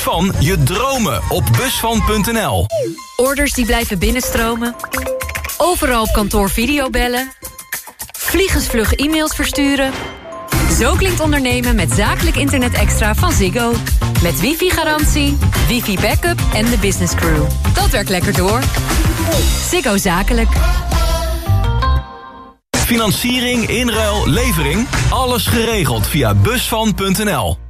van je dromen op busvan.nl. Orders die blijven binnenstromen. Overal op kantoor videobellen. Vliegensvlug e-mails versturen. Zo klinkt ondernemen met zakelijk internet extra van Ziggo. Met wifi-garantie, wifi-backup en de business crew. Dat werkt lekker door. Ziggo Zakelijk. Financiering, inruil, levering. Alles geregeld via busvan.nl.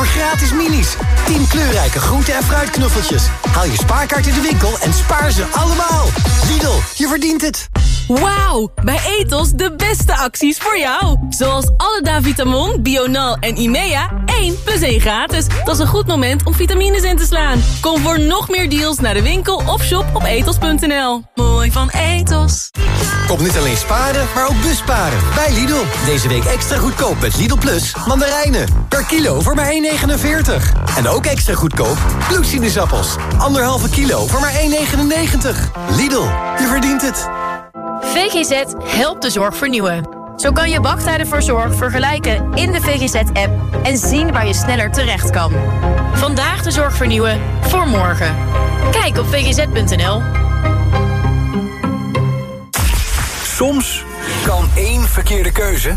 voor gratis minis. 10 kleurrijke groente- en fruitknuffeltjes. Haal je spaarkaart in de winkel en spaar ze allemaal. Lidl, je verdient het. Wauw, bij Etos de beste acties voor jou. Zoals alle Davitamon, Bional en Imea, 1 plus 1 gratis. Dat is een goed moment om vitamines in te slaan. Kom voor nog meer deals naar de winkel of shop op etos.nl. Mooi van Etos. Kom niet alleen sparen, maar ook busparen. Bij Lidl. Deze week extra goedkoop met Lidl Plus mandarijnen. Per kilo voor maar 1,49. En ook extra goedkoop bloedsinusappels. Anderhalve kilo voor maar 1,99. Lidl, je verdient het. VGZ helpt de zorg vernieuwen. Zo kan je wachttijden voor zorg vergelijken in de VGZ-app... en zien waar je sneller terecht kan. Vandaag de zorg vernieuwen voor morgen. Kijk op vgz.nl. Soms kan één verkeerde keuze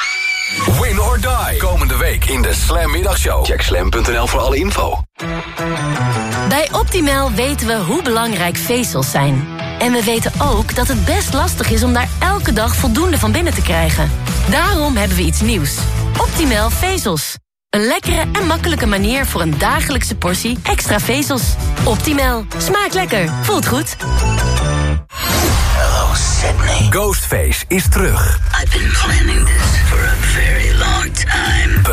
Win or die. Komende week in de Slam Middagshow. Check slam.nl voor alle info. Bij Optimal weten we hoe belangrijk vezels zijn. En we weten ook dat het best lastig is om daar elke dag voldoende van binnen te krijgen. Daarom hebben we iets nieuws. Optimal vezels. Een lekkere en makkelijke manier voor een dagelijkse portie extra vezels. Optimal. Smaakt lekker. Voelt goed. Ghostface is terug. I've been planning this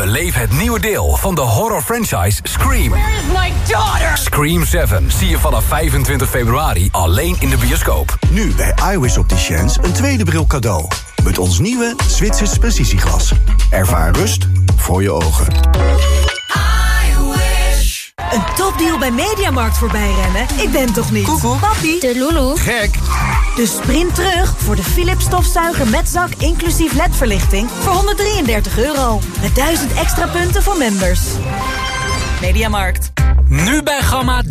Beleef het nieuwe deel van de horror franchise Scream. Where is my daughter? Scream 7 zie je vanaf 25 februari alleen in de bioscoop. Nu bij iWish Opticians een tweede bril cadeau. Met ons nieuwe Zwitsers precisieglas. Ervaar rust voor je ogen. Een topdeal bij Mediamarkt voorbij rennen? Ik ben toch niet? Koekoek. Papi. De Lulu. Gek! Dus sprint terug voor de Philips stofzuiger met zak inclusief ledverlichting voor 133 euro. Met 1000 extra punten voor members. Mediamarkt. Nu bij Gamma 30%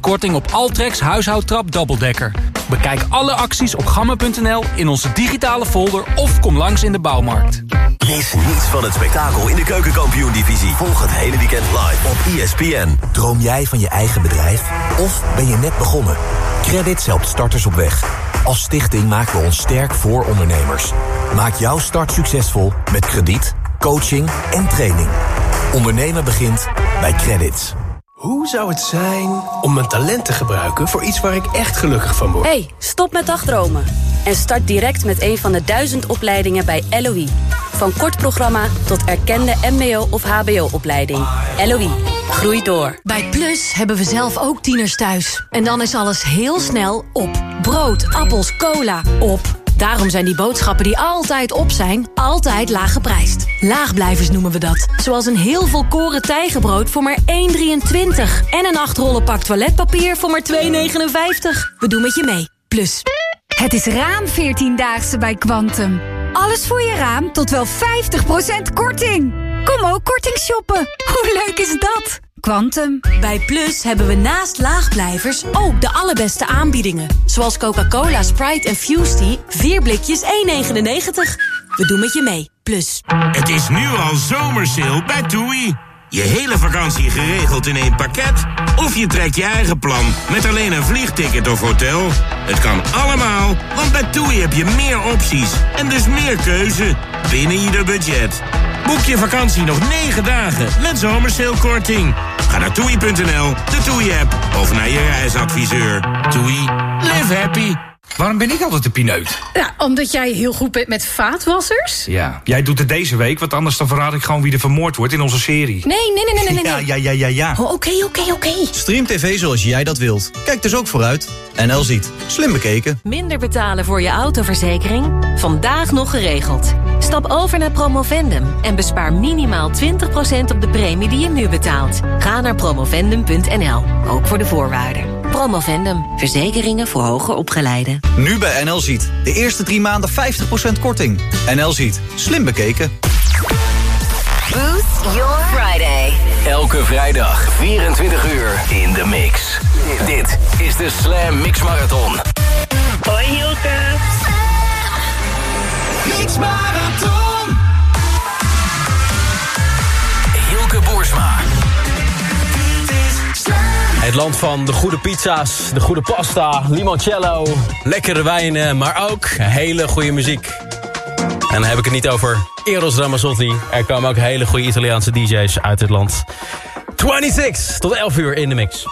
korting op Altrex huishoudtrap dubbeldekker. Bekijk alle acties op gamma.nl in onze digitale folder of kom langs in de bouwmarkt. Mis niets van het spektakel in de keukenkampioen-divisie. Volg het hele weekend live op ESPN. Droom jij van je eigen bedrijf? Of ben je net begonnen? Credits helpt starters op weg. Als stichting maken we ons sterk voor ondernemers. Maak jouw start succesvol met krediet, coaching en training. Ondernemen begint bij Credits. Hoe zou het zijn om mijn talent te gebruiken voor iets waar ik echt gelukkig van word? Hey, stop met dagdromen. En start direct met een van de duizend opleidingen bij LOE. Van kort programma tot erkende mbo- of hbo-opleiding. LOE, groei door. Bij Plus hebben we zelf ook tieners thuis. En dan is alles heel snel op. Brood, appels, cola, op. Daarom zijn die boodschappen die altijd op zijn, altijd laag geprijsd. Laagblijvers noemen we dat. Zoals een heel volkoren tijgenbrood voor maar 1,23. En een 8 rollen pak toiletpapier voor maar 2,59. We doen met je mee. Plus. Het is raam 14-daagse bij Quantum. Alles voor je raam tot wel 50% korting. Kom ook korting shoppen. Hoe leuk is dat? Quantum. Bij Plus hebben we naast laagblijvers ook de allerbeste aanbiedingen. Zoals Coca-Cola, Sprite en Fusty. 4 blikjes 1,99. We doen met je mee. Plus. Het is nu al zomersale bij TUI. Je hele vakantie geregeld in één pakket? Of je trekt je eigen plan met alleen een vliegticket of hotel? Het kan allemaal, want bij TUI heb je meer opties en dus meer keuze binnen ieder budget. Boek je vakantie nog 9 dagen met zomersailkorting. Ga naar toei.nl, de TUI-app of naar je reisadviseur. TUI, live happy. Waarom ben ik altijd de pineut? Ja, omdat jij heel goed bent met vaatwassers. Ja, jij doet het deze week, want anders dan verraad ik gewoon wie er vermoord wordt in onze serie. Nee, nee, nee, nee, nee. nee. Ja, ja, ja, ja, ja. Oh, Oké, oké, oké. Stream TV zoals jij dat wilt. Kijk dus ook vooruit. NL ziet. Slim bekeken. Minder betalen voor je autoverzekering? Vandaag nog geregeld. Stap over naar Promovendum en bespaar minimaal 20% op de premie die je nu betaalt. Ga naar promovendum.nl, ook voor de voorwaarden. Promovendum, verzekeringen voor hoger opgeleiden. Nu bij NL ziet. De eerste drie maanden 50% korting. NL ziet. Slim bekeken. Boost your Friday. Elke vrijdag 24 uur in de mix. Dit is de Slam Mix Marathon. Hoi Hilke. Mix Marathon. Hilke Boersma. Het land van de goede pizza's, de goede pasta, limoncello, lekkere wijnen, maar ook hele goede muziek. En dan heb ik het niet over Eros Ramazzotti. Er komen ook hele goede Italiaanse DJ's uit dit land. 26 tot 11 uur in de mix.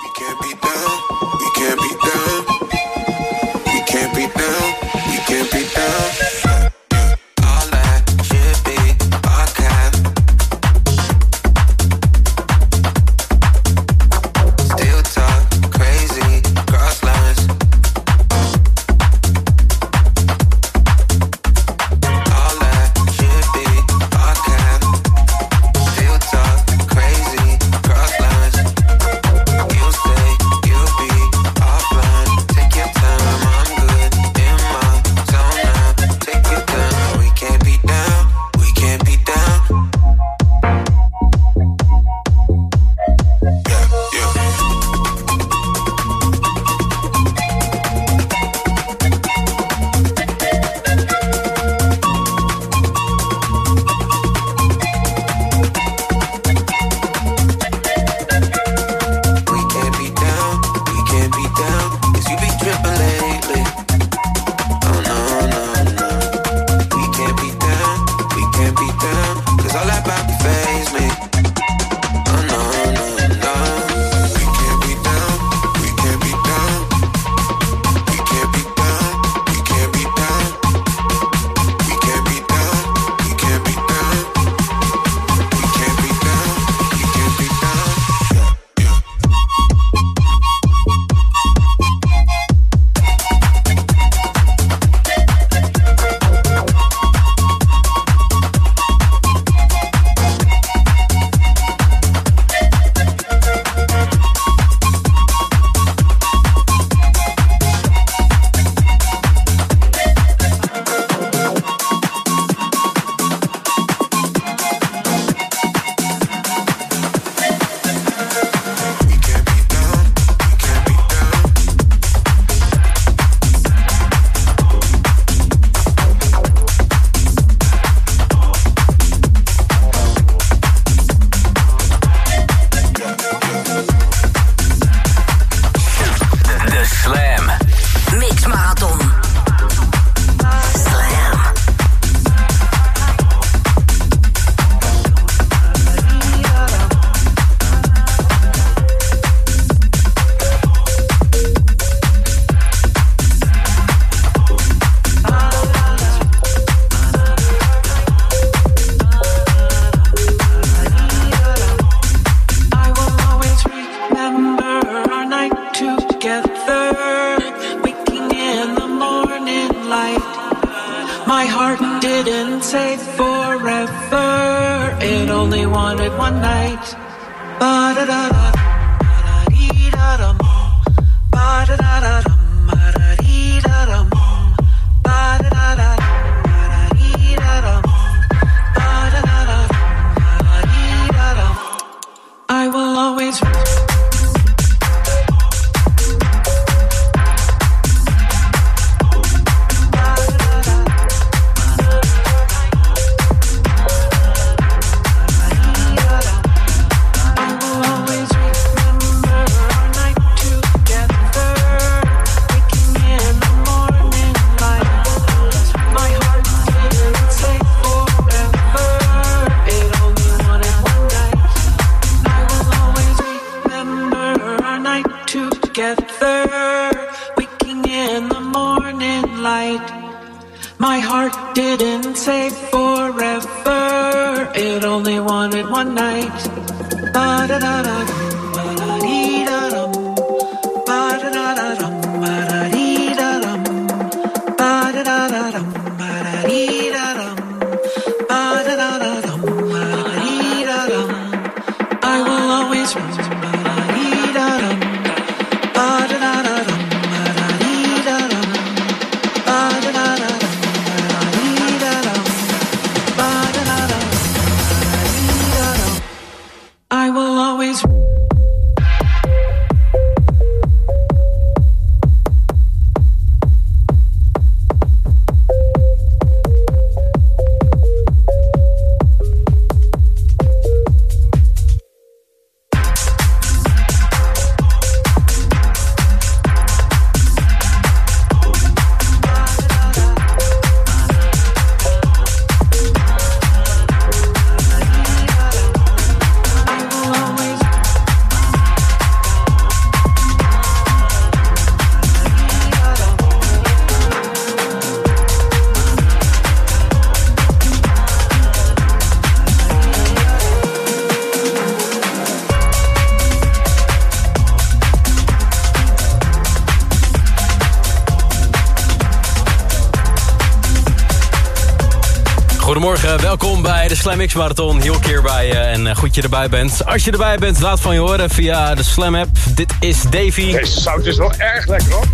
de Slam X Marathon. Heel keer bij je en eh, goed je erbij bent. Als je erbij bent, laat van je horen via de Slam app. Dit is Davy. Deze sound is wel erg lekker hoor.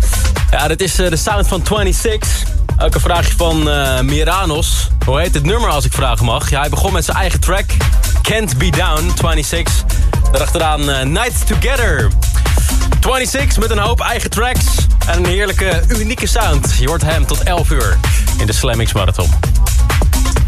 Ja, dit is eh, de sound van 26. Elke een vraagje van eh, Miranos. Hoe heet het nummer als ik vragen mag? Ja, hij begon met zijn eigen track. Can't Be Down, 26. Daarachteraan Nights Night Together. 26 met een hoop eigen tracks en een heerlijke, unieke sound. Je hoort hem tot 11 uur in de Slam X Marathon.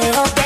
Oh,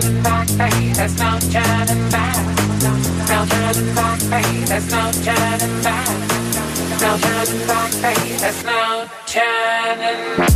turning back, turning back. Turning back, turning back. Turning.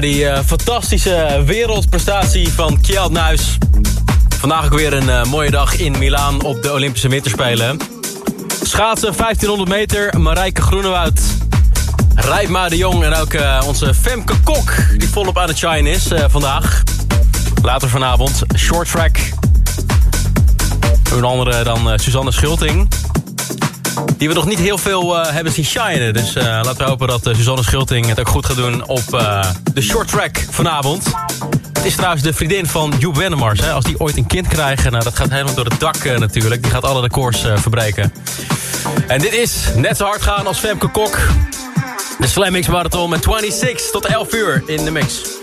Die eh, fantastische wereldprestatie van Kjeld Nuis. Vandaag ook weer een eh, mooie dag in Milaan op de Olympische Winterspelen. Schaatsen 1500 meter, Marijke Groenewoud. Rijpma de Jong en ook eh, onze Femke Kok... die volop aan het shine is vandaag. Later vanavond, short track. Een andere dan Suzanne Schulting. Die we nog niet heel veel eh, hebben zien shinen. Dus eh, laten we hopen dat eh, Suzanne Schulting het ook goed gaat doen op de short track vanavond. Het is trouwens de vriendin van Joep Wennemars. Hè? Als die ooit een kind krijgen, nou, dat gaat helemaal door het dak natuurlijk. Die gaat alle records verbreken. En dit is net zo hard gaan als Femke Kok. De Slam Mix Marathon met 26 tot 11 uur in de mix.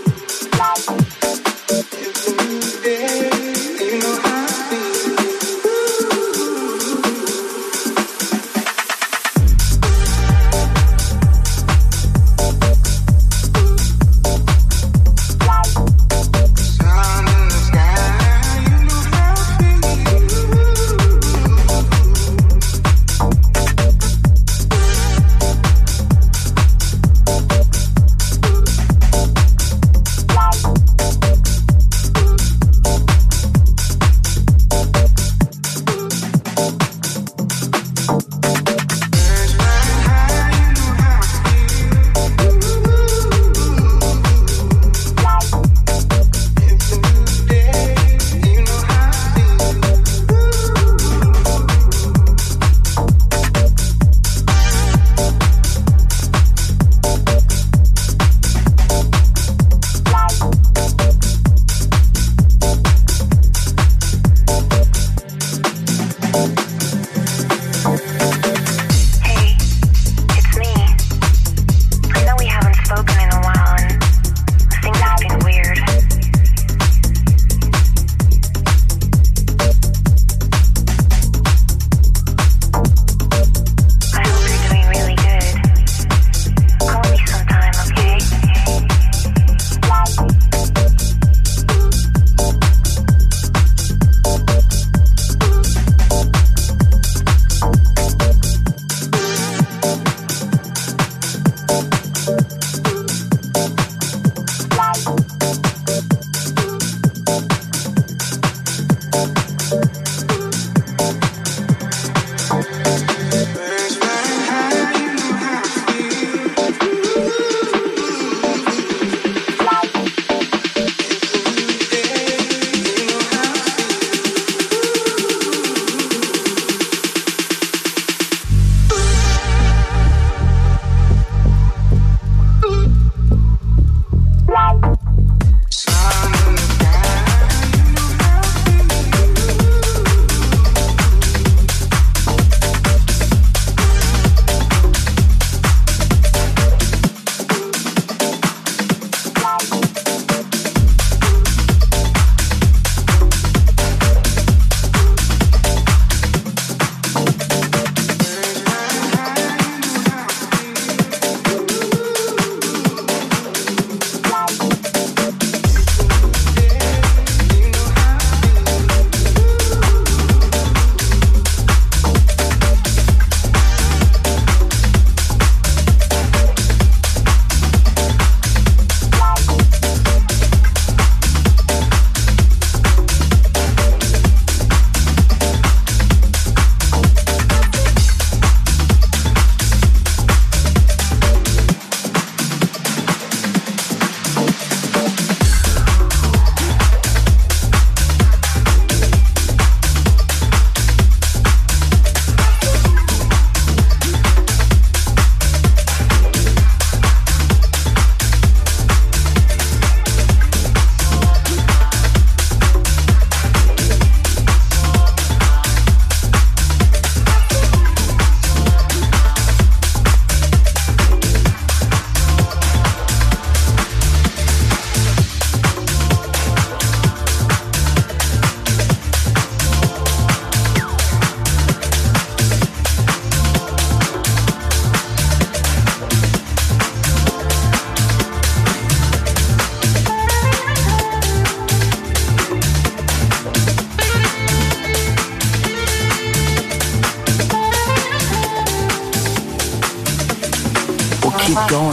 Keep going.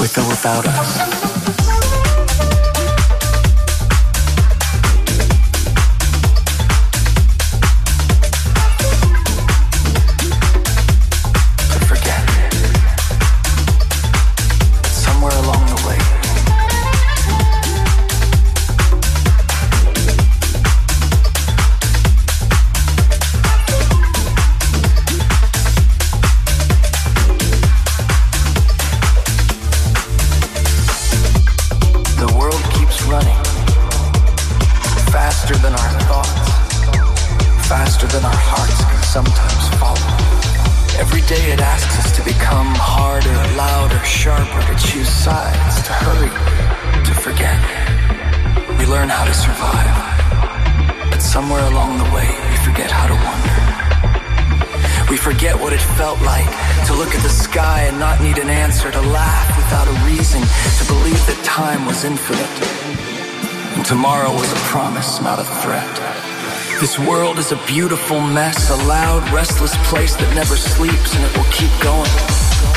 with or without us. Tomorrow was a promise, not a threat. This world is a beautiful mess, a loud, restless place that never sleeps, and it will keep going,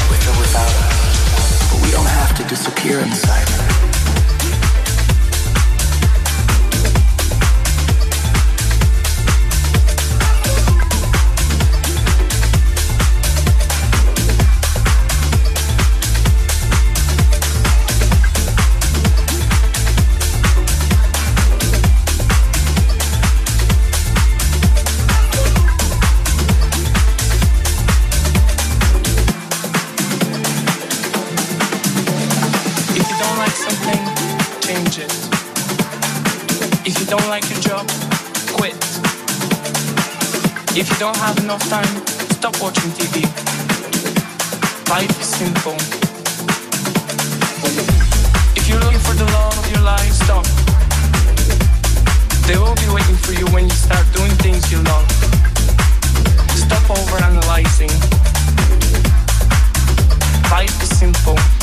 with or without us. But we don't have to disappear inside change it. If you don't like your job, quit. If you don't have enough time, stop watching TV. Life is simple. If you're looking for the love of your life, stop. They will be waiting for you when you start doing things you love. Stop overanalyzing. Life is simple.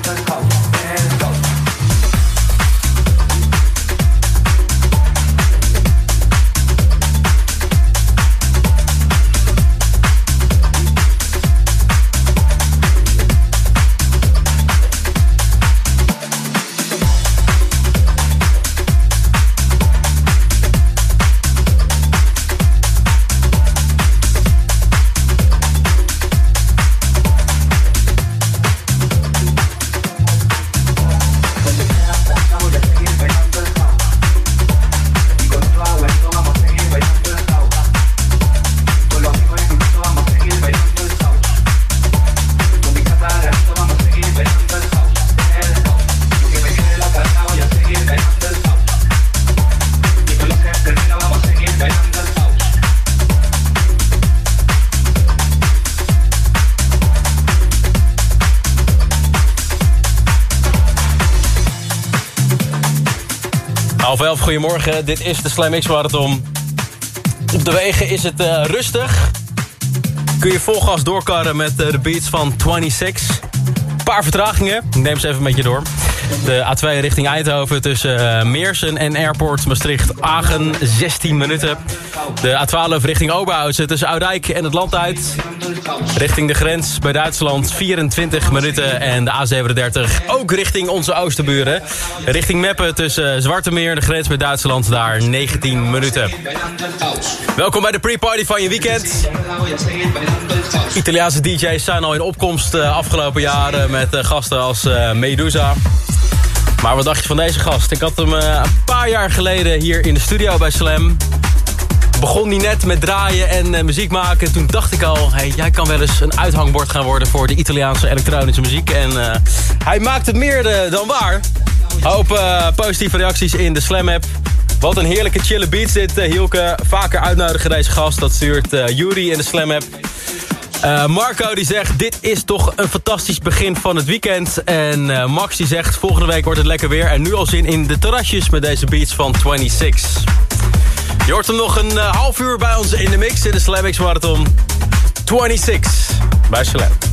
goedemorgen. Dit is de Slam X Marathon. Op de wegen is het eh, rustig. Kun je vol gas doorkarren met eh, de beats van 26. Een paar vertragingen. Neem ze even met je door. De A2 richting Eindhoven tussen eh, Meersen en Airport Maastricht-Agen 16 minuten. De A12 richting Oberhausen tussen Oudijk en het land uit. Richting de grens bij Duitsland 24 minuten. En de A37 ook richting onze oosterburen. Richting Meppen tussen Zwarte Meer en de grens met Duitsland daar 19 minuten. Welkom bij de pre-party van je weekend. Italiaanse DJ's zijn al in opkomst uh, afgelopen jaren met gasten als Medusa. Maar wat dacht je van deze gast? Ik had hem een paar jaar geleden hier in de studio bij Slam begon hij net met draaien en uh, muziek maken. Toen dacht ik al, jij kan wel eens een uithangbord gaan worden... voor de Italiaanse elektronische muziek. En uh, hij maakt het meer dan waar. Hoop positieve reacties in de Slam-app. Wat een heerlijke chille beats dit, Hielke. Vaker uitnodigen deze gast. Dat stuurt Jury in de Slam-app. Marco die zegt, dit is toch een fantastisch begin van het weekend. En Max die zegt, volgende week wordt het lekker weer. En nu al zin in de terrasjes met deze beats van 26. Je hoort hem nog een uh, half uur bij ons in de mix in de Slam X Marathon 26 bij Slam.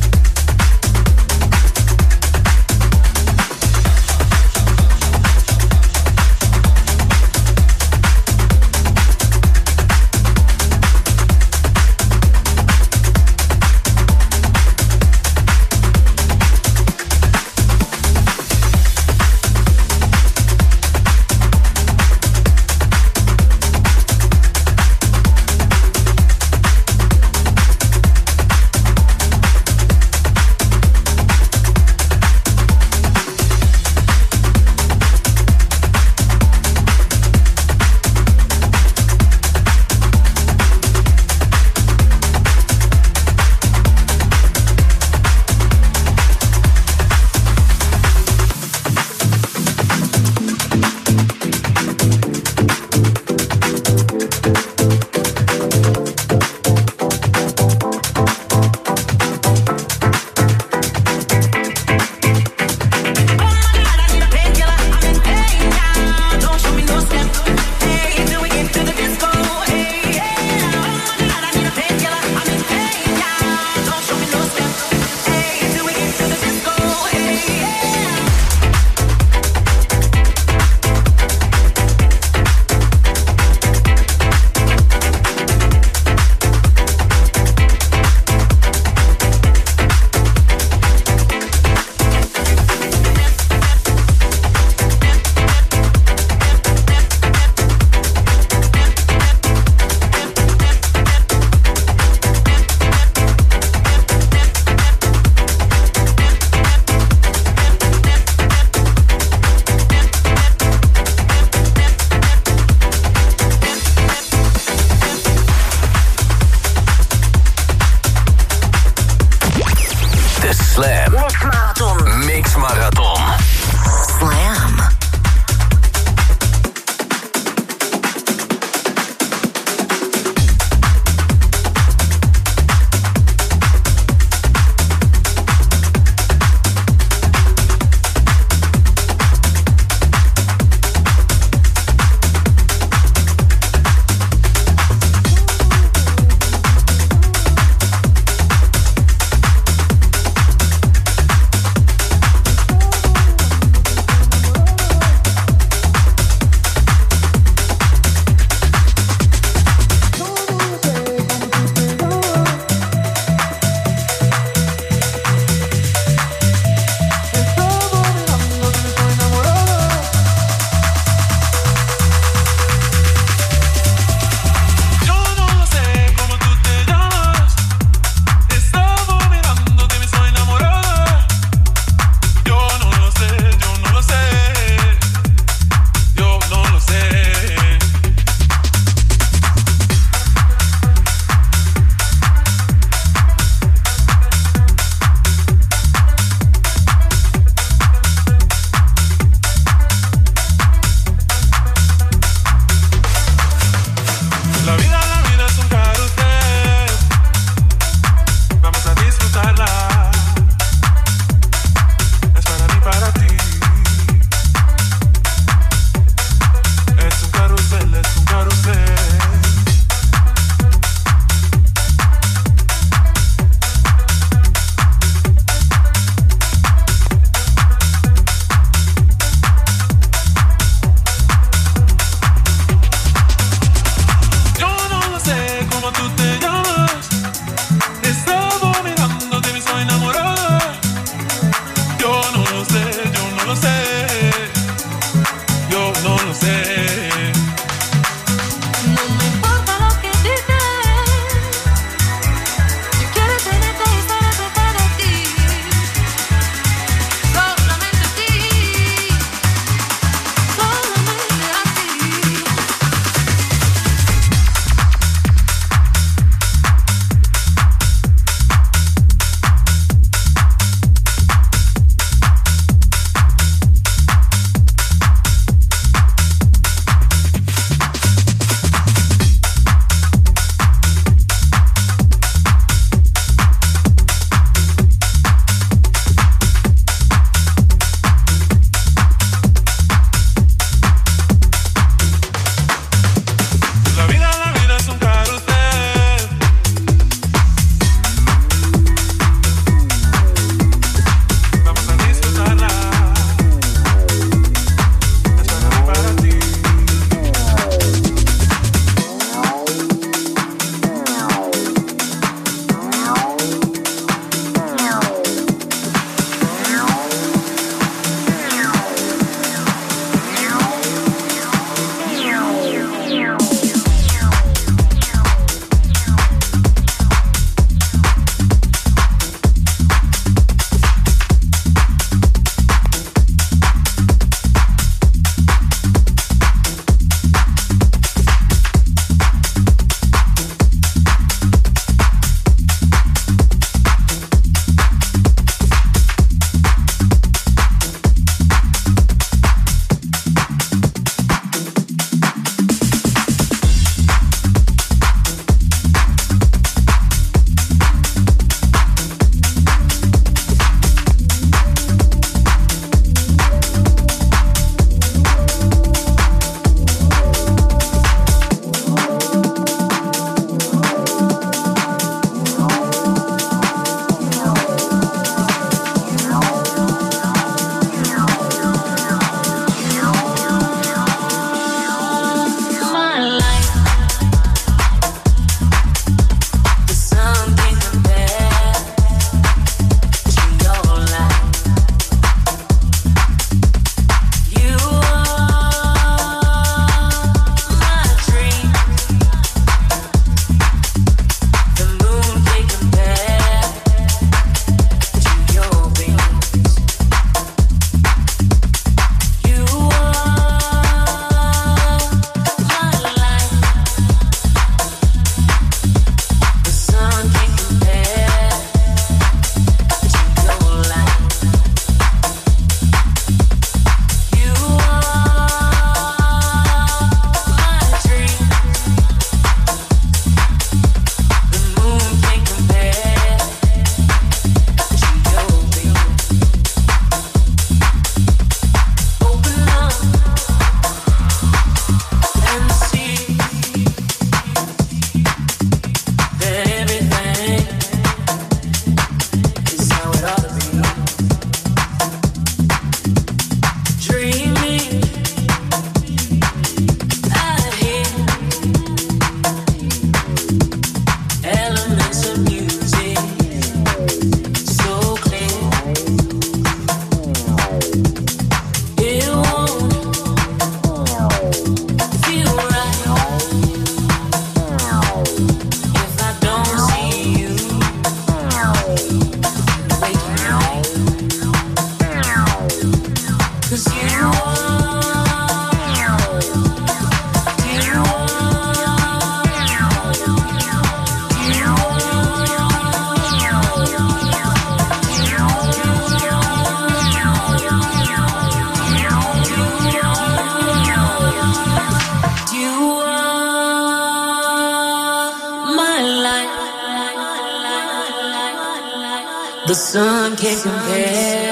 The sun can't compare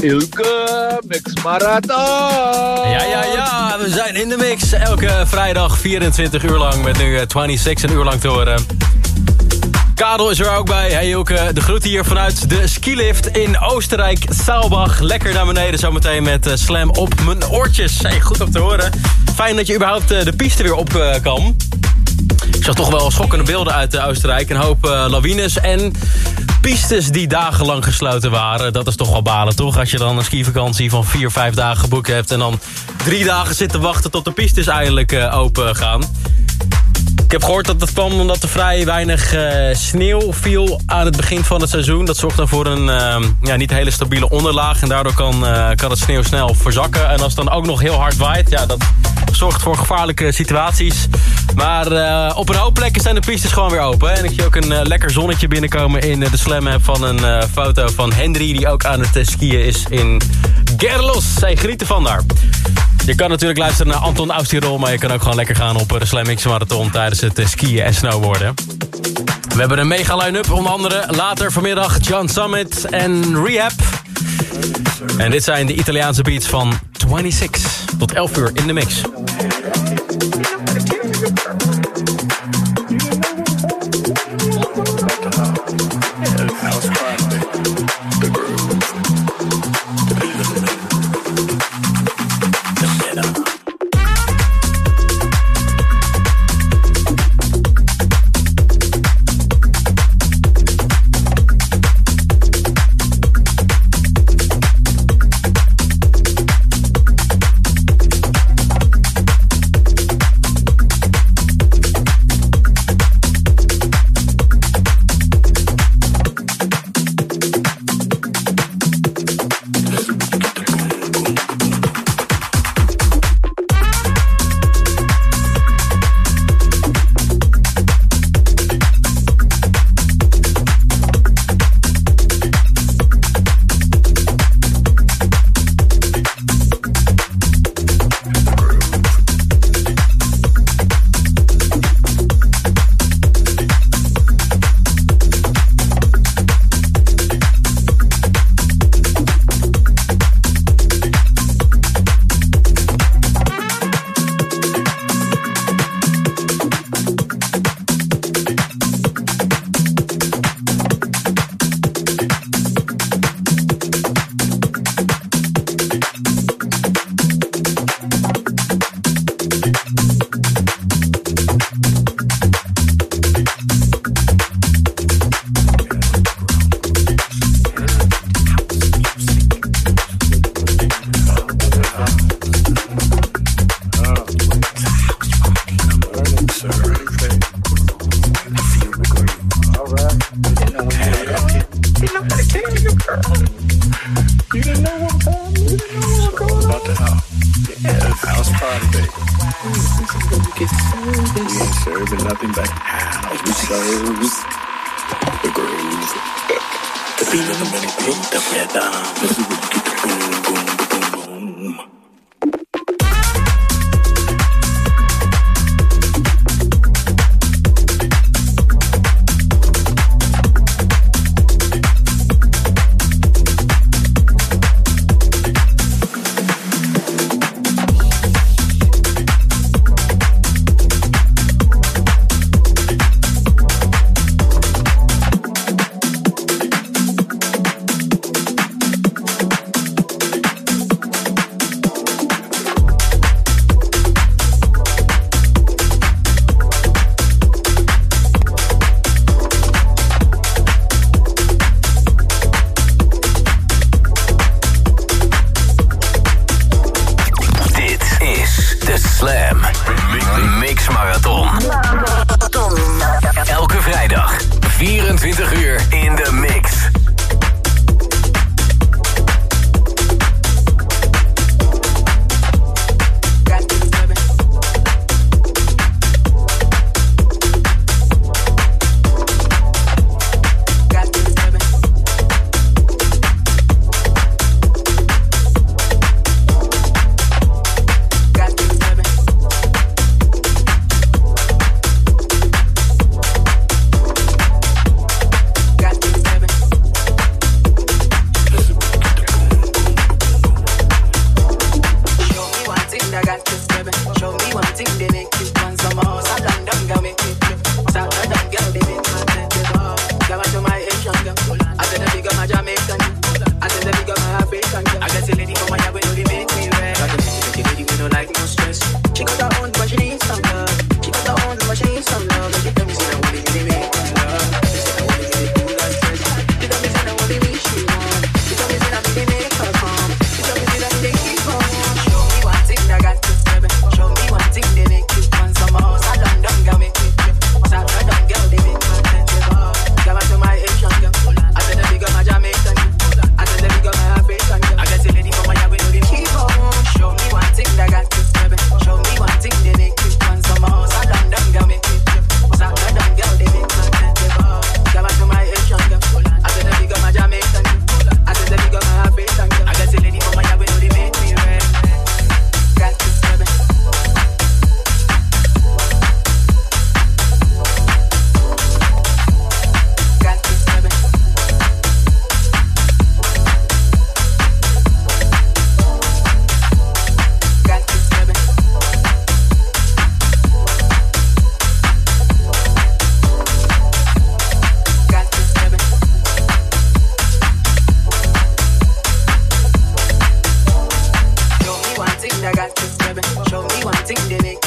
Ilke Mix Marathon. Ja, ja, ja, we zijn in de mix. Elke vrijdag 24 uur lang met nu eh, 26 een uur lang te horen. Kadel is er ook bij. Hey Ilke, de groet hier vanuit de skilift in Oostenrijk, Saalbach. Lekker naar beneden zometeen met eh, Slam op mijn oortjes. Hey, goed om te horen. Fijn dat je überhaupt eh, de piste weer op eh, kan. Ik zag toch wel schokkende beelden uit eh, Oostenrijk. Een hoop eh, lawines en pistes die dagenlang gesloten waren. Dat is toch wel balen, toch? Als je dan een skivakantie van vier, vijf dagen geboekt hebt... en dan drie dagen zit te wachten tot de pistes eindelijk eh, open gaan. Ik heb gehoord dat het kwam omdat er vrij weinig eh, sneeuw viel aan het begin van het seizoen. Dat zorgt dan voor een eh, ja, niet hele stabiele onderlaag. En daardoor kan, eh, kan het sneeuw snel verzakken. En als het dan ook nog heel hard waait, ja, dat zorgt voor gevaarlijke situaties. Maar eh, op een hoop plekken zijn de pistes gewoon weer open. En ik zie ook een eh, lekker zonnetje binnenkomen in eh, de slam van een foto van Henry... die ook aan het skiën is in Gerlos. Zij genieten van daar. Je kan natuurlijk luisteren naar Anton Austirol... maar je kan ook gewoon lekker gaan op de Slam X Marathon... tijdens het skiën en snowboarden. We hebben een mega line-up, onder andere later vanmiddag John Summit en Rehab. En dit zijn de Italiaanse beats van 26 tot 11 uur in de mix.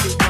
You.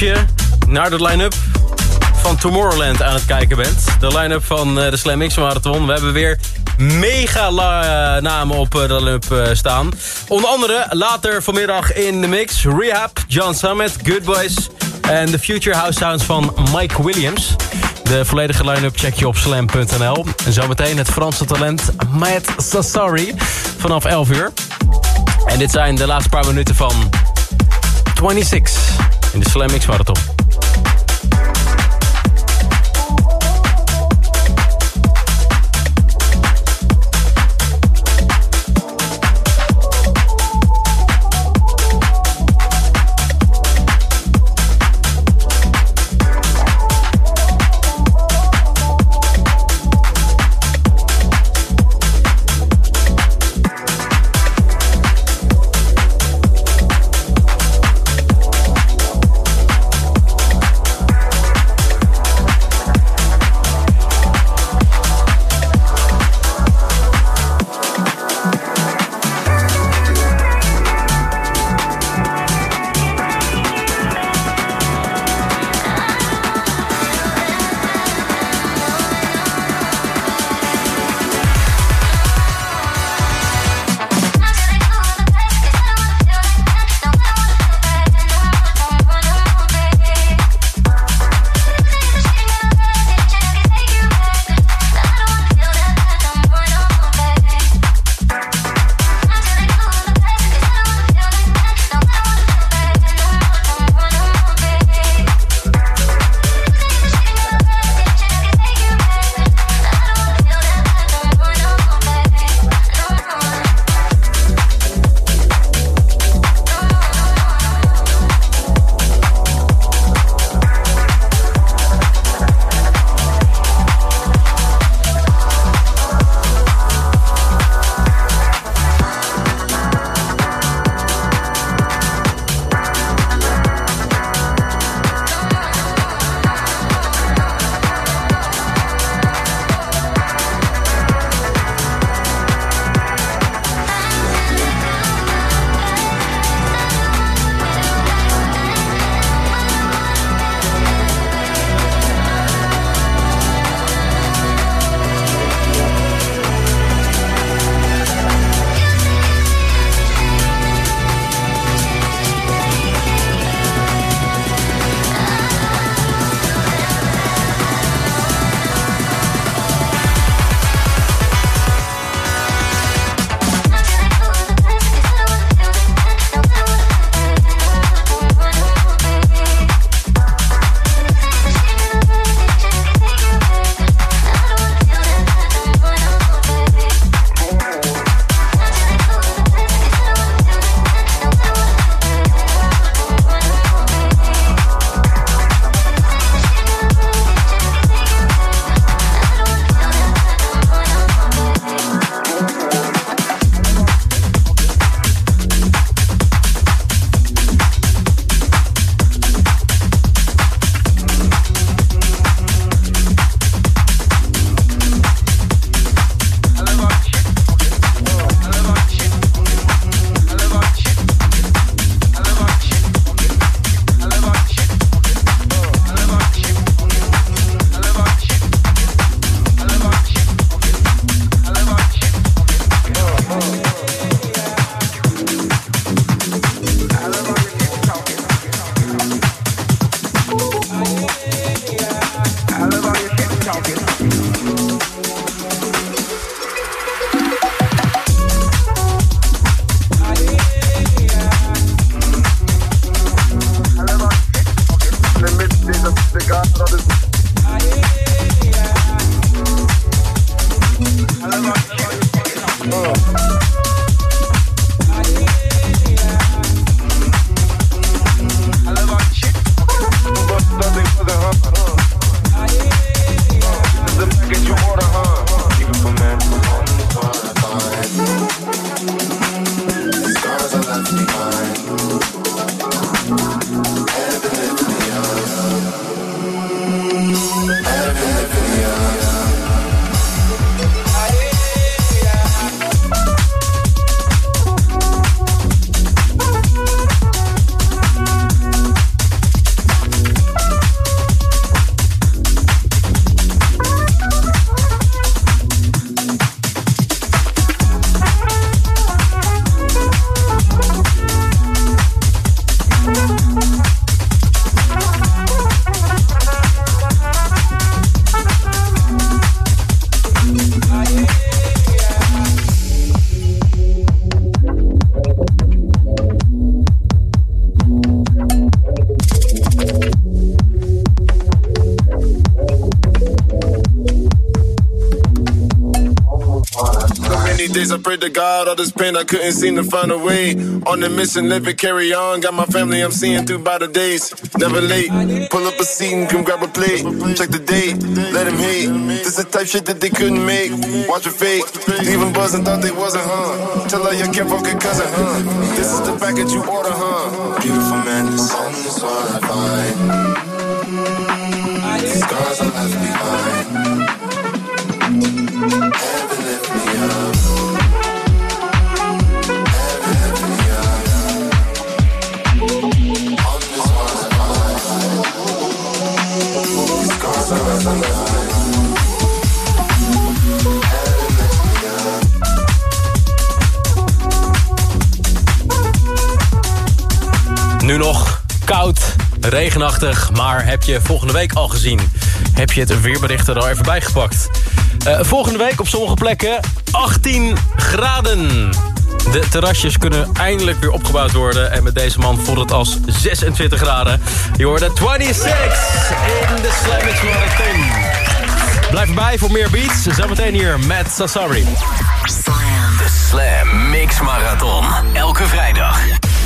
Je naar de line-up van Tomorrowland aan het kijken bent. De line-up van eh, de Slam X Marathon. We hebben weer mega eh, namen op eh, de line-up staan. Onder andere later vanmiddag in de mix... Rehab, John Summit, Good Boys... en de Future House Sounds van Mike Williams. De volledige line-up check je op slam.nl. En zometeen het Franse talent Matt Sassari vanaf 11 uur. En dit zijn de laatste paar minuten van 26 in de Slam X Marathon. To God, all this pain I couldn't seem to find a way. On the mission, live it, carry on. Got my family I'm seeing through by the days. Never late. Pull up a seat and come grab a plate. Check the date, let him hate. This is the type shit that they couldn't make. Watch it fake. Leaving buzz and thought they wasn't, huh? Tell her you can't cousin, huh? This is the package you order, huh? Beautiful. On this one I find. These scars left behind. Koud, regenachtig, maar heb je volgende week al gezien? Heb je het weerbericht er al even bijgepakt? Eh, volgende week op sommige plekken 18 graden. De terrasjes kunnen eindelijk weer opgebouwd worden. En met deze man voelt het als 26 graden. Je hoorde 26 in de Slam X Marathon. Blijf erbij voor meer beats. Zometeen hier met Sassari. De Slam Mix Marathon. Elke vrijdag.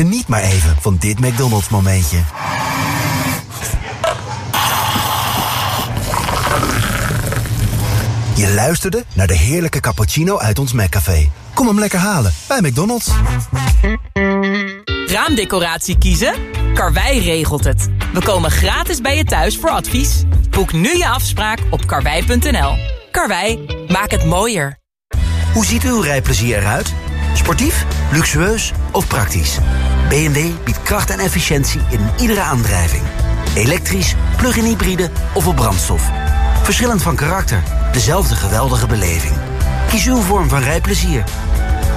Geniet maar even van dit McDonald's momentje. Je luisterde naar de heerlijke cappuccino uit ons McCafé. Kom hem lekker halen bij McDonald's. Raamdecoratie kiezen? Karwei regelt het. We komen gratis bij je thuis voor advies. Boek nu je afspraak op karwei.nl. Karwei, maak het mooier. Hoe ziet uw rijplezier eruit? Sportief, luxueus of praktisch? BMW biedt kracht en efficiëntie in iedere aandrijving. Elektrisch, plug-in hybride of op brandstof. Verschillend van karakter, dezelfde geweldige beleving. Kies uw vorm van rijplezier.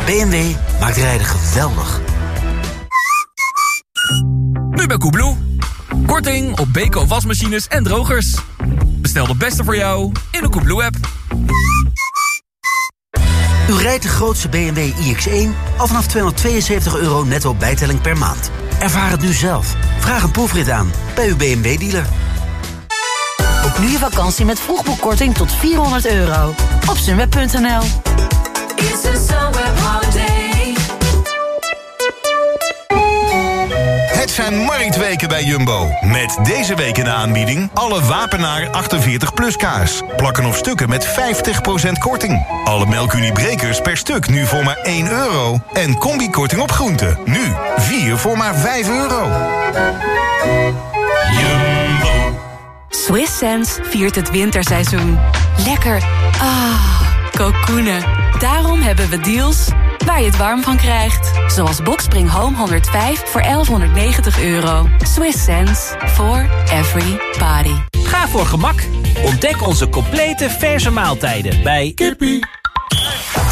BMW maakt rijden geweldig. Nu bij Koebloe. Korting op Beko wasmachines en drogers. Bestel de beste voor jou in de Koebloe-app. U rijdt de grootste BMW iX1 al vanaf 272 euro netto bijtelling per maand. Ervaar het nu zelf. Vraag een proefrit aan bij uw BMW-dealer. Boek nu je vakantie met vroegboekkorting tot 400 euro. Op sunweb.nl Het zijn marktweken bij Jumbo. Met deze week in de aanbieding alle Wapenaar 48 plus kaas. Plakken of stukken met 50% korting. Alle melkuniebrekers per stuk nu voor maar 1 euro. En combikorting op groenten. Nu 4 voor maar 5 euro. Jumbo. Swiss Sense viert het winterseizoen. Lekker. Ah, kokoenen. Daarom hebben we deals waar je het warm van krijgt. Zoals Boxspring Home 105 voor 1190 euro. Swiss sense for every body. Ga voor gemak. Ontdek onze complete verse maaltijden bij Kippie.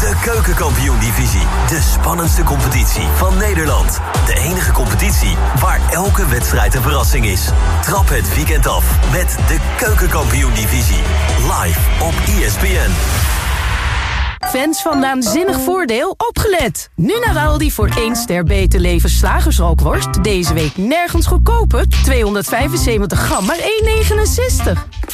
De Keukenkampioen-divisie. De spannendste competitie van Nederland. De enige competitie waar elke wedstrijd een verrassing is. Trap het weekend af met de Keukenkampioen-divisie. Live op ESPN. Fans van Naanzinnig Voordeel, opgelet! Nu naar Aldi voor 1 ster beter leven slagersrookworst. Deze week nergens goedkoper. 275 gram, maar 1,69.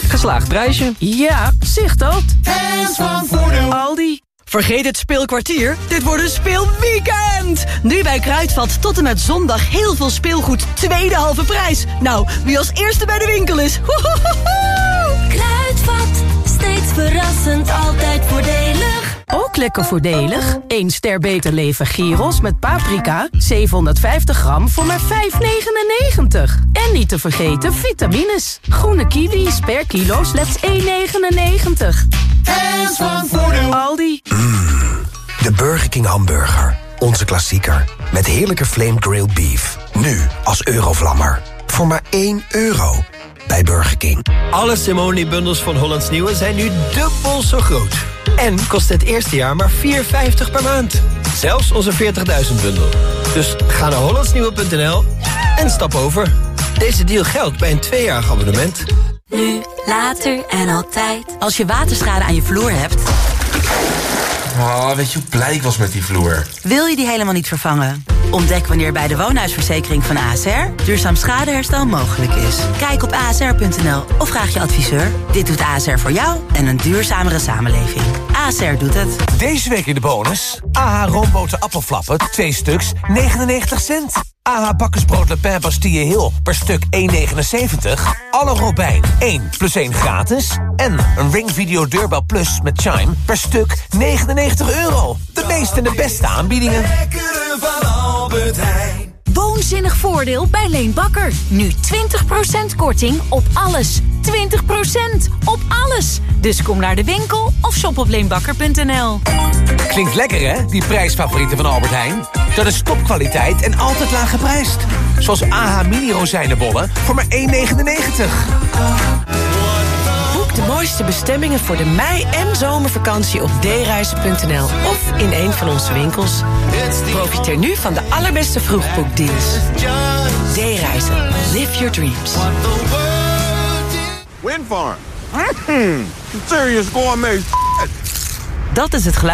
Geslaagd prijsje. Ja, zicht dat. Fans van Voordeel. Aldi. Vergeet het speelkwartier. Dit wordt een speelweekend. Nu bij Kruidvat tot en met zondag heel veel speelgoed. Tweede halve prijs. Nou, wie als eerste bij de winkel is. Kruidvat, steeds verrassend, altijd voordelig. Ook lekker voordelig. 1 ster beter leven gyros met paprika. 750 gram voor maar 5,99. En niet te vergeten vitamines. Groene kiwis per kilo slechts 1,99. En van voordeel. Aldi. De Burger King hamburger. Onze klassieker. Met heerlijke flame grilled beef. Nu als eurovlammer. Voor maar 1 euro. Bij Burger King. Alle Simone-bundels van Hollands Nieuwe zijn nu dubbel zo groot. En kost het eerste jaar maar 4,50 per maand. Zelfs onze 40.000 bundel. Dus ga naar hollandsnieuwe.nl en stap over. Deze deal geldt bij een tweejarig abonnement. Nu, later en altijd. Als je waterschade aan je vloer hebt... Oh, weet je hoe blij ik was met die vloer? Wil je die helemaal niet vervangen? Ontdek wanneer bij de woonhuisverzekering van ASR duurzaam schadeherstel mogelijk is. Kijk op asr.nl of vraag je adviseur. Dit doet ASR voor jou en een duurzamere samenleving. ASR doet het. Deze week in de bonus. AH roomboten appelflappen, 2 stuks, 99 cent. AH bakkersbrood Le Pen Bastille Hill per stuk 1,79. Alle Robijn 1 plus 1 gratis. En een Ring Video Deurbel Plus met Chime per stuk 99 euro. De meeste en de beste aanbiedingen. van Albert Heijn. Woonzinnig voordeel bij Leen Bakker. Nu 20% korting op alles. 20% op alles. Dus kom naar de winkel of shop op leenbakker.nl. Klinkt lekker hè, die prijsfavorieten van Albert Heijn? Dat is topkwaliteit en altijd laag geprijsd. Zoals AH Mini rozijnenbollen voor maar 1,99. Mooiste bestemmingen voor de mei- en zomervakantie op dereizen.nl of in een van onze winkels. Profiteer nu van de allerbeste vroegboekdeals. D-reizen. Live your dreams. Windfarm. Mm, serious gourmet Dat is het geluid